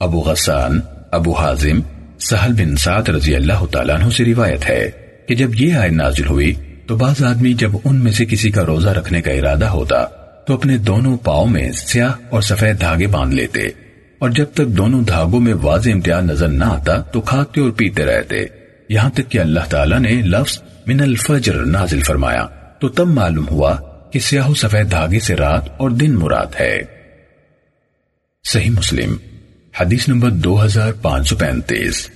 ابو غسان، ابو حازم، سہل بن سعد رضی اللہ تعالیٰ عنہ سے روایت ہے کہ جب یہ آئے نازل ہوئی تو بعض آدمی جب ان میں سے کسی کا روزہ رکھنے کا ارادہ ہوتا تو اپنے دونوں پاؤں میں سیاہ اور سفید دھاگے باندھ لیتے اور جب تک دونوں دھاگوں میں واضح امتیاز نظر نہ آتا تو کھاتے اور پیتے رہتے۔ یہاں تک کہ اللہ تعالیٰ نے لفظ من الفجر نازل فرمایا تو تب معلوم ہوا کہ سیاہ و سفید دھاگے سے رات اور دن مراد ہے صحیح مسلم حدیث نمبر دو ہزار پانچ سو پینتیس۔